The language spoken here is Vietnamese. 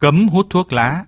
cấm hút thuốc lá.